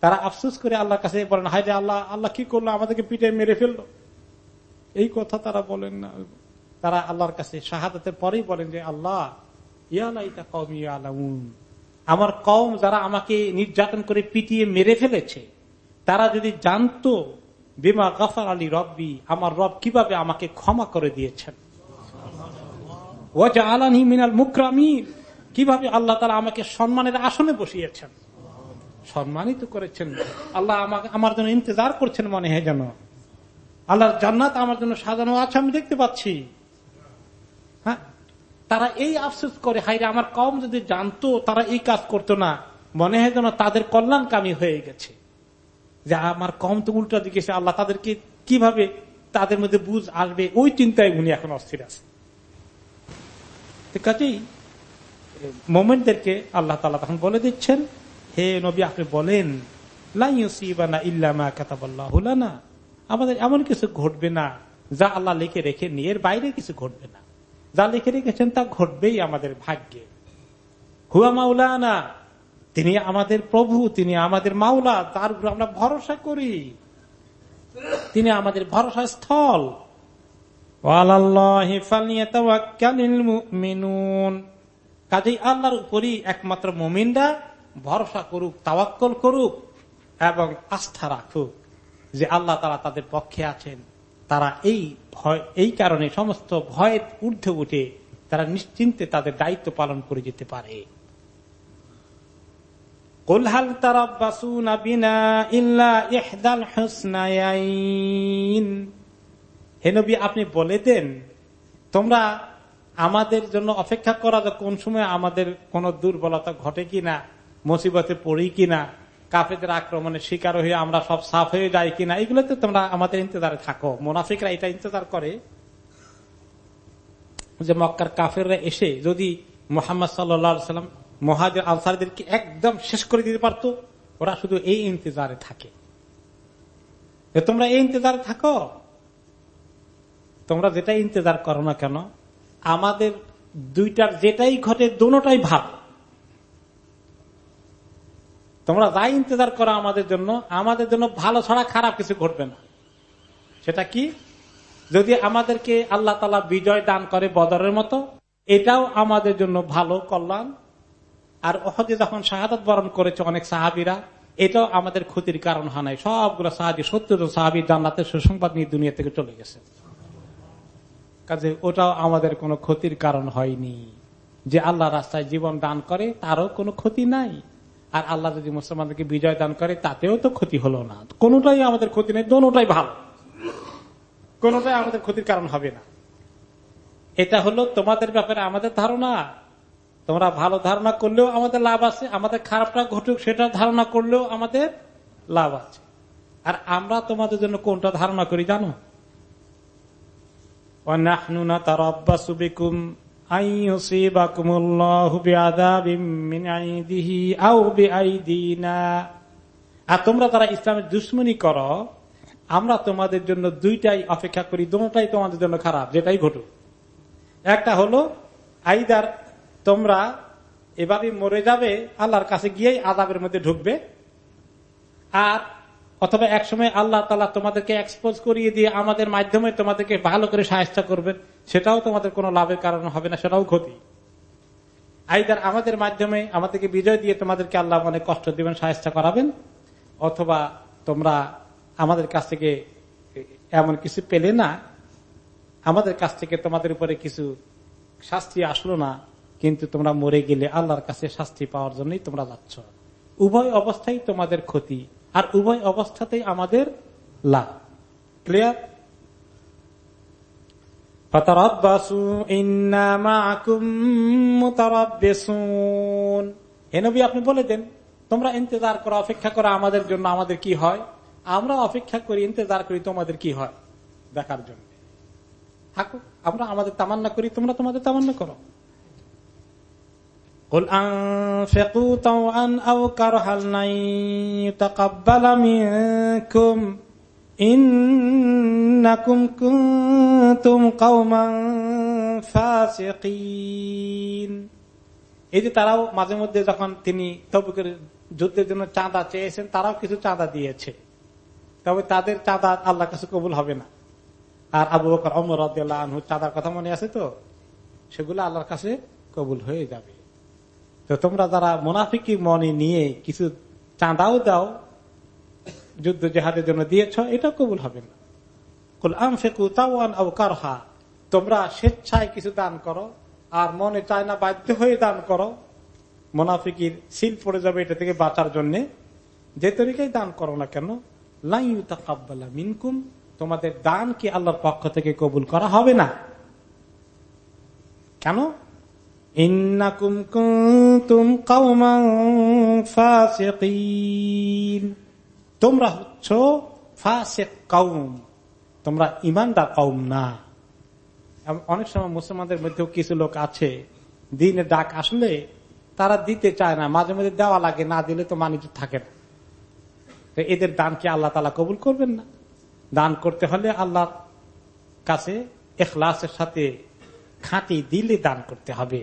Speaker 1: তারা আফসুস করে আল্লাহর কাছে বলেন হাই রে আল্লাহ আল্লাহ কি করল? আমাদেরকে পিঠে মেরে ফেলল। এই কথা তারা বলেন না। তারা আল্লাহর কাছে শাহাদাতের পরেই বলেন যে, আল্লাহ আমার কম যারা আমাকে নির্যাতন করে পিটিয়ে মেরে ফেলেছে, তারা যদি জানতো, বিমা গফার আলী রব্বি, আমার রব কীভাবে আমাকে ক্ষমা করে দিয়েছেন। ওয়াজা আলানি মিনাল মুকরামিন। কীভাবে আল্লাহ তারা আমাকে সম্মানের আসনে বসিয়েছেন। সম্মানিত করেছেন। আল্লাহ আমাকে আমার জন্য ইন্তজার করছেন মনে হয় যেন। আল্লাহর জান্নাত আমার জন্য সাজানো আছে আমি দেখতে পাচ্ছি। হ্যাঁ? তারা এই আফসোস করে হাইরে আমার কম যদি জানতো, তারা এই কাজ করতো না। মনে হয় যেন তাদের কল্যাণকামী হয়ে গেছে। যে আমার কম তো উল্টা দিকে আল্লাহ তাদেরকে কীভাবে তাদের মধ্যে বুঝ আসবে, ওই চিন্তায় উনি এখন অস্থির আছে কাজেই মোমেন্টদেরকে আল্লাহ তালা তখন বলে দিচ্ছেন হে নবী আপনি বলেন আমাদের এমন কিছু ঘটবে না, যা আল্লাহ লিখে রেখে নিয়ে এর বাইরে কিছু ঘটবে না। যা লিখে রেখেছেন তা ঘটবেই আমাদের ভাগ্যে। হুয়া মাউলানা তিনি আমাদের প্রভু, তিনি আমাদের মাওলা, তার উপর আমরা ভরসা করি। তিনি আমাদের ভরসা স্থল। কাজেই আল্লাহর উপরই একমাত্র মুমিনরা ভরসা করুক, তাওয়াক্কল করুক এবং আস্থা রাখুক যে আল্লাহ তারা তাদের পক্ষে আছেন। তারা এই ভয়, এই কারণে সমস্ত ভয়ের ঊর্ধ্বে উঠে তারা নিশ্চিন্তে তাদের দায়িত্ব পালন করে যেতে পারে। কুলহাল তারাব্বাসুনা বিনা ইল্লা ইহদাল হুসনায়াইন। হে আপনি বলে দেন, তোমরা আমাদের জন্য অপেক্ষা করা কোন সময় আমাদের কোন দুর্বলতা ঘটে কিনা। মুসিবতে পড়ি কিনা কাফেদের আক্রমণের শিকার হয়ে আমরা সব সাফ হয়ে যাই কিনা, এগুলোতে তোমরা আমাদের ইন্তজারে থাকো। মোনাফিকরা এটা ইন্তজার করে যে মক্কার কাফেররা এসে যদি মোহাম্মদ সাল্লাম মহাজের আনসারদেরকে একদম শেষ করে দিতে পারত, ওরা শুধু এই ইন্তজারে থাকে। তোমরা এই ইন্তজারে থাকো? তোমরা যেটা ইন্তজার করো না কেন, আমাদের দুইটার যেটাই ঘটে দোনোটাই ভাব তোমরা যাই ইন্তজার করো আমাদের জন্য আমাদের জন্য ভালো ছাড়া খারাপ কিছু ঘটবে না। সেটা কি? যদি আমাদেরকে আল্লাহ তালা বিজয় দান করে বদরের মতো, এটাও আমাদের জন্য ভালো কল্যাণ। আর অহদে যখন শাহাদত বরণ করেছে অনেক সাহাবিরা, এটাও আমাদের ক্ষতির কারণ হয় নাই। সবগুলো সাহাবি, সত্তর সাহাবি জান্নাতের সুসংবাদ নিয়ে দুনিয়া থেকে চলে গেছে। কাজে ওটাও আমাদের কোনো ক্ষতির কারণ হয়নি। যে আল্লাহ রাস্তায় জীবন দান করে, তারও কোনো ক্ষতি নাই। আর আল্লাহ যদি মুসলমানদেরকে বিজয় দান করে, তাতেও তো ক্ষতি হলো না। কোনোটাই আমাদের ক্ষতি নেই, দোনোটাই ভালো। কোনোটাই আমাদের ক্ষতির কারণ হবে না। এটা হলো তোমাদের ব্যাপারে আমাদের ধারণা। তোমরা ভালো ধারণা করলেও আমাদের লাভ আছে, আমাদের খারাপটা ঘটুক সেটা ধারণা করলেও আমাদের লাভ আছে। আর আমরা তোমাদের জন্য কোনটা ধারণা করি জানো? আর তোমরা তারা ইসলামের দুশ্মনী করো, আমরা তোমাদের জন্য দুইটাই অপেক্ষা করি, দুটাই তোমাদের জন্য খারাপ, যেটাই ঘটুক। একটা হলো, আইদার তোমরা এভাবে মরে যাবে, আল্লাহর কাছে গিয়েই আদাবের মধ্যে ঢুকবে। আর অথবা একসময় আল্লাহ তালা তোমাদেরকে এক্সপোজ করিয়ে দিয়ে আমাদের মাধ্যমে তোমাদেরকে ভালো করে সাহায্য করবেন। সেটাও তোমাদের কোনো লাভের কারণ হবে না, সেটাও ক্ষতি। আইদার আমাদের মাধ্যমে আমাদেরকে বিজয় দিয়ে তোমাদেরকে আল্লাহ অনেক কষ্ট দিবেন, সাহায্য করাবেন, অথবা তোমরা আমাদের কাছ থেকে এমন কিছু পেলে না, আমাদের কাছ থেকে তোমাদের উপরে কিছু শাস্তি আসলো না, কিন্তু তোমরা মরে গেলে আল্লাহর কাছে শাস্তি পাওয়ার জন্যই তোমরা যাচ্ছ। উভয় অবস্থায় তোমাদের ক্ষতি, আর উভয় অবস্থাতেই আমাদের লাভ। ক্লিয়ার আপনি বলে দেন, তোমরা ইন্তজার করো, অপেক্ষা করো আমাদের জন্য আমাদের কি হয়? আমরা অপেক্ষা করি, ইন্তজার করি, তোমাদের কি হয়? দেখার জন্য। থাকুক আমরা আমাদের তামান্না করি, তোমরা তোমাদের তামান্না করো। قل এই যে তারাও মাঝে মধ্যে যখন তিনি তবুকের যুদ্ধের জন্য চাঁদা চেয়েছেন, তারাও কিছু চাঁদা দিয়েছে। তবে তাদের চাঁদা আল্লাহর কাছে কবুল হবে না। আর আবু বকর অমর আনহু চাঁদার কথা মনে আছে তো? সেগুলো আল্লাহর কাছে কবুল হয়ে যাবে। তো তোমরা যারা মোনাফিকি মনে নিয়ে কিছু চাঁদাও দাও যুদ্ধ জেহাদের জন্য দিয়েছ, এটা কবুল হবে না। কুল আমফেকু তাওয়ান কারহা, তোমরা স্বেচ্ছায় কিছু দান করো, আর মনে চায় না বাধ্য হয়ে দান করো। মোনাফিকির সিল পড়ে যাবে এটা থেকে বাঁচার জন্য। যে তরিকায় দান করো না কেন মিনকুম, তোমাদের দান কি আল্লাহর পক্ষ থেকে কবুল করা হবে না? কেন? ইন্নাকুম কাওমান ফাসিকিন। তোমরা হচ্ছ কওম তোমরা ইমানদার কওম না অনেক সময় মুসলমানদের মধ্যেও কিছু লোক আছে দিনে ডাক আসলে তারা দিতে চায় না, মাঝে মাঝে দেওয়া লাগে, না দিলে তো মানুষ থাকে না। এদের দানকে আল্লাহ তালা কবুল করবেন না? দান করতে হলে আল্লাহর কাছে এখলাসের সাথে খাঁটি দিলে দান করতে হবে।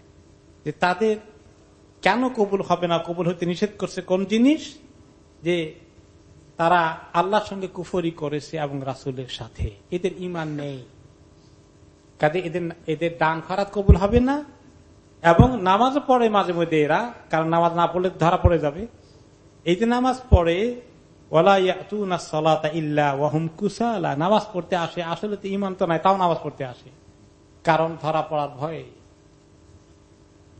Speaker 1: যে তাদের কেন কবুল হবে না? কবুল হতে নিষেধ করছে কোন জিনিস? যে তারা আল্লাহর সঙ্গে কুফরি করেছে এবং রাসুলের সাথে। এদের ইমান নেই। কাজে এদের এদের দান খরাত কবুল হবে না। এবং নামাজ পড়ে মাঝে মধ্যে এরা, কারণ নামাজ না পড়লে ধরা পড়ে যাবে। এই যে নামাজ পড়ে নামাজ পড়তে আসে, আসলে তো ইমান তো নাই, তাও নামাজ পড়তে আসে। কারণ ধরা পড়ার ভয়ে।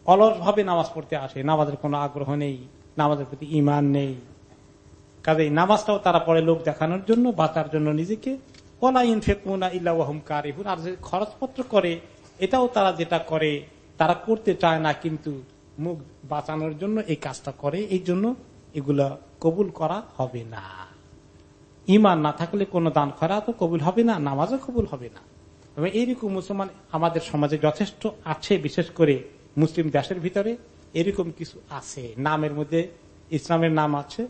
Speaker 1: অলস ভাবে নামাজ পড়তে আসে। নামাজের কোনো আগ্রহ নেই, নামাজের প্রতি ইমান নেই। কাজে নামাজটাও তারা পড়ে লোক দেখানোর জন্য, বাঁচার জন্য নিজেকে। আর যে খরচপত্র করে, এটাও তারা যেটা করে, তারা করতে চায় না, কিন্তু মুখ বাঁচানোর জন্য এই কাজটা করে, এই জন্য এগুলা কবুল করা হবে না। ইমান না থাকলে কোনো দান করা তো কবুল হবে না, নামাজও কবুল হবে না। এবং এইরকম মুসলমান আমাদের সমাজে যথেষ্ট আছে, বিশেষ করে মুসলিম দেশের ভিতরে এরকম কিছু আছে। নামের মধ্যে ইসলামের নাম আছে,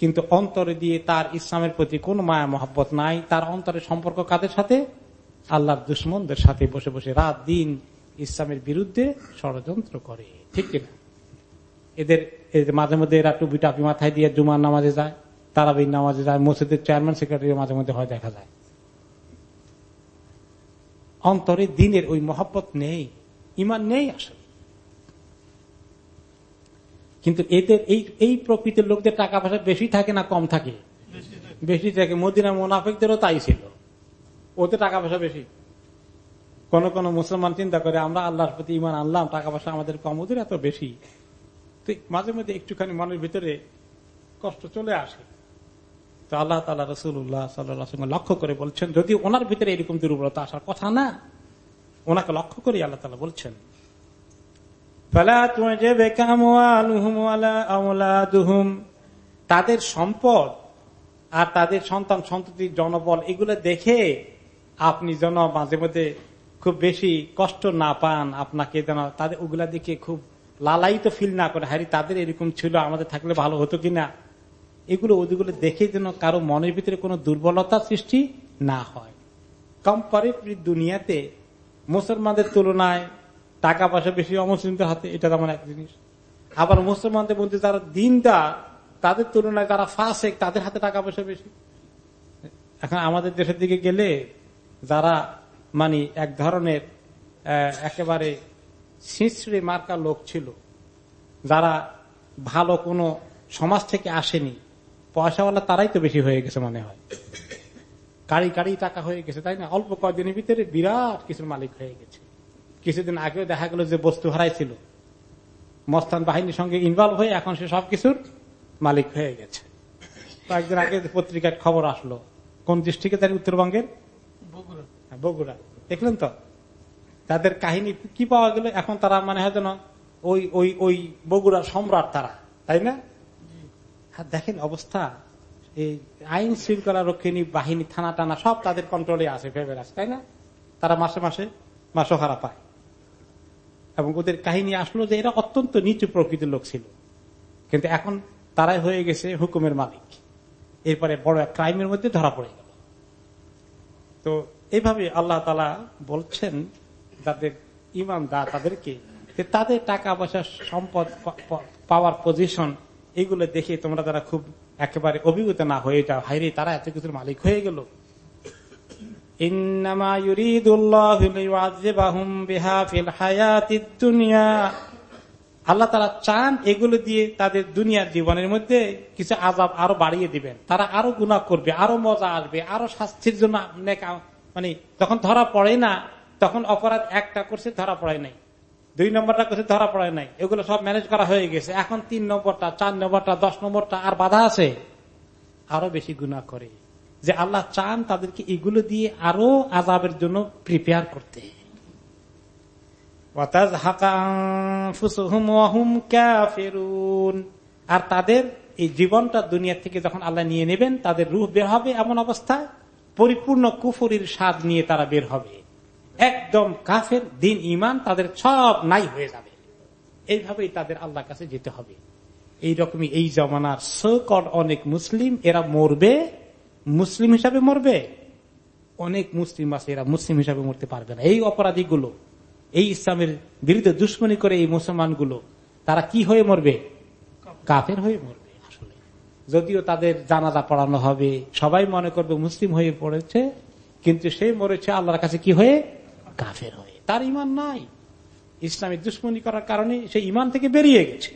Speaker 1: কিন্তু অন্তরে দিয়ে তার ইসলামের প্রতি কোন মায়া, মহব্বত নাই। তার অন্তরের সম্পর্ক কাদের সাথে? আল্লাহর দুশ্মনদের সাথে বসে বসে রাত দিন ইসলামের বিরুদ্ধে ষড়যন্ত্র করে। ঠিক কিনা? এদের মাঝে মধ্যে এরা টুপি টাপি মাথায় দিয়ে জুমার নামাজে যায়, তারাবির নামাজে যায়, মসজিদের চেয়ারম্যান সেক্রেটারি মাঝে মধ্যে হয় দেখা যায়। অন্তরে দিনের ওই মহব্বত নেই ইমান নেই আসলে। কিন্তু এদের এই এই প্রকৃতির লোকদের টাকা পয়সা বেশি থাকে না কম থাকে? বেশি থাকে। মদিনা মোনাফিকদেরও তাই ছিল। ওতে টাকা পয়সা বেশি। কোন কোন মুসলমান চিন্তা করে, আমরা আল্লাহর প্রতি ইমান আনলাম, টাকা পয়সা আমাদের কম, ওদের এত বেশি? তো মাঝে মাঝে একটুখানি মনের ভিতরে কষ্ট চলে আসে। তো আল্লাহ তালা রসুল্লাহ সাল্লাহ লক্ষ্য করে বলছেন, যদি ওনার ভিতরে এরকম দুর্বলতা আসার কথা না? ওনাকে লক্ষ্য করে আল্লাহ তালা বলছেন তাদের সম্পদ আর তাদের সন্তান সন্ততির জনবল, এগুলো দেখে আপনি যেন মাঝে মধ্যে খুব বেশি কষ্ট না পান, আপনাকে যেন তাদের, ওগুলা দেখে খুব লালায়িত ফিল না করে হারি তাদের এরকম ছিল, আমাদের থাকলে ভালো হতো কিনা? এগুলো ওদিগুলো দেখে যেন কারও মনের ভিতরে কোনো দুর্বলতা সৃষ্টি না হয়। কম্পারেটিভ দুনিয়াতে মুসলমানদের তুলনায় টাকা পয়সা বেশি অমুসলিমদের হাতে, এটা তেমন এক জিনিস। আবার মুসলমানদের মধ্যে যারা দিনটা তাদের তুলনায় যারা ফাঁসে তাদের হাতে টাকা পয়সা বেশি। এখন আমাদের দেশের দিকে গেলে যারা মানে এক ধরনের একেবারে শিশ্রে মার্কা লোক ছিল, যারা ভালো কোনো সমাজ থেকে আসেনি, পয়সাওয়ালা তারাই তো বেশি হয়ে গেছে মনে হয়। কারি কারি টাকা হয়ে গেছে, তাই না? অল্প কয়েকদিনের ভিতরে বিরাট কিছুর মালিক হয়ে গেছে। কিছুদিন আগেও দেখা গেল যে বস্তু হারাইছিল। মস্তান বাহিনীর সঙ্গে ইনভলভ হয়ে এখন সে সবকিছুর মালিক হয়ে গেছে। কয়েকদিন আগে পত্রিকার খবর আসলো। কোন ডিস্ট্রিক্টে তার উত্তরবঙ্গের? বগুড়া। দেখলেন তো? তাদের কাহিনী কি পাওয়া গেল? এখন তারা মানে হয় যেন ওই ওই ওই বগুড়া সম্রাট তারা তাই না? আর দেখেন অবস্থা। এই আইন শৃঙ্খলা রক্ষিণী বাহিনী থানা টানা সব তাদের কন্ট্রোলে আছে ফেভার আছে তাই না? তারা মাসে মাসে মাসোহারা পায়। এবং ওদের কাহিনী আসলো যে এরা অত্যন্ত নিচু প্রকৃতির লোক ছিল। কিন্তু এখন তারাই হয়ে গেছে হুকুমের মালিক। এরপরে বড় এক ক্রাইমের মধ্যে ধরা পড়ে গেল। তো এইভাবে আল্লাহ তালা বলছেন যাদের ইমানদার তাদেরকে যে তাদের টাকা পয়সা সম্পদ পাওয়ার পজিশন এগুলো দেখে তোমরা তারা খুব একেবারে অভিজ্ঞতা না হয়ে যাও হাইরে তারা এত কিছুর মালিক হয়ে গেল। আল্লাহ তারা চান এগুলো দিয়ে তাদের দুনিয়ার জীবনের মধ্যে কিছু আজাব আরও বাড়িয়ে দিবেন। তারা আরও গুণা করবে, আরও মজা আসবে, আরও শাস্তির জন্য মানে যখন ধরা পড়ে না, তখন অপরাধ একটা করছে, ধরা পড়ে নাই। দুই নম্বরটা করছে, ধরা পড়ে নাই। এগুলো সব ম্যানেজ করা হয়ে গেছে। এখন তিন নম্বরটা, চার নম্বরটা, দশ নম্বরটা আর বাধা আছে। আরও বেশি গুণা করে। যে আল্লাহ চান তাদেরকে এগুলো দিয়ে আরও আজাবের জন্য প্রিপেয়ার করতে। আর তাদের এই জীবনটা দুনিয়া থেকে যখন আল্লাহ নিয়ে নেবেন, তাদের রূহ বের হবে এমন অবস্থায় পরিপূর্ণ কুফুরির স্বাদ নিয়ে তারা বের হবে। একদম কাফের, দিন ইমান তাদের সব নাই হয়ে যাবে। এইভাবেই তাদের আল্লাহ কাছে যেতে হবে। এইরকমই এই জমানার সকল অনেক মুসলিম, এরা মরবে মুসলিম হিসাবে মরবে? অনেক মুসলিম আছে এরা মুসলিম হিসাবে মরতে পারবে না। এই অপরাধীগুলো, এই ইসলামের বিরুদ্ধে দুশ্মনী করে এই মুসলমানগুলো, তারা কি হয়ে মরবে? কাফের হয়ে মরবে আসলে। যদিও তাদের জানাজা পড়ানো হবে, সবাই মনে করবে মুসলিম হয়ে পড়েছে, কিন্তু সে মরেছে আল্লাহর কাছে কি হয়ে? কাফের হয়ে। তার ইমান নাই। ইসলামের দুশ্মনী করার কারণে সে ইমান থেকে বেরিয়ে গেছে।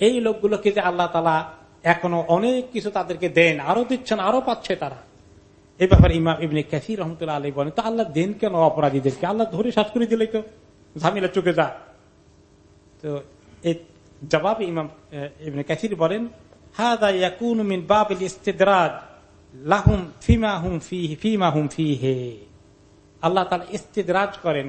Speaker 1: এই লোকগুলোকে যে আল্লাহ তালা এখনও অনেক কিছু তাদেরকে দেন আরও দিচ্ছেন, আরও পাচ্ছে তারা। এই ব্যাপারে ইমাম ইবনে কাসির রহমতুল্লাহ আলী বলেন, তো আল্লাহ দেন কেন অপরাধীদেরকে? আল্লাহ ধরে শ্বাস করে দিলেই তো ঝামেলা চুকে যা তো এই জবাব ইমাম ইবনে কাসির বলেন আল্লাহ ইস্তিদরাজ করেন,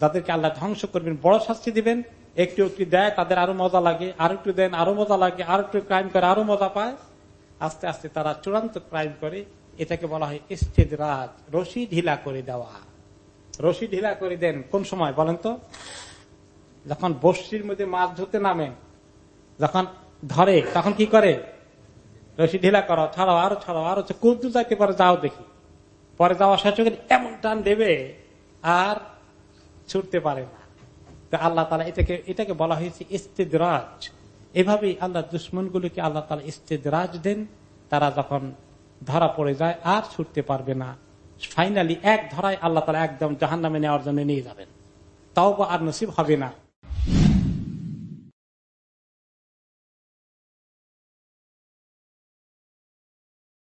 Speaker 1: যাদেরকে আল্লাহ ধ্বংস করবেন, বড় শাস্তি দিবেন একটু একটু দেয়, তাদের আরও মজা লাগে। আর একটু দেন, আরও মজা লাগে। আর একটু ক্রাইম করে, আরও মজা পায়। আস্তে আস্তে তারা চূড়ান্ত ক্রাইম করে। এটাকে বলা হয় স্টেজ রাজ রশি ঢিলা করে দেওয়া। রশি ঢিলা করে দেন কোন সময় বলেন তো? যখন বস্তির মধ্যে মাছ ধরতে নামে, যখন ধরে, তখন কি করে? রশি ঢিলা করো, ছাড়াও, আরও ছাড়াও, আরও কুদ্দু যাইতে পারে, যাও দেখি। পরে যাওয়া শেষ এমন টান দেবে, আর ছুটতে পারে না। আল্লাহ তালা এটাকে এটাকে বলা হয়েছে ইস্তেদরাজ। এভাবেই আল্লাহ দুশ্মনগুলিকে আল্লাহ তালা ইস্তেদরাজ দেন। তারা যখন ধরা পড়ে যায়, আর ছুটতে পারবে না। ফাইনালি এক ধরায় আল্লাহ তালা একদম জাহান নামে নেওয়ার জন্য নিয়ে যাবেন। তাও আর নসিব হবে না।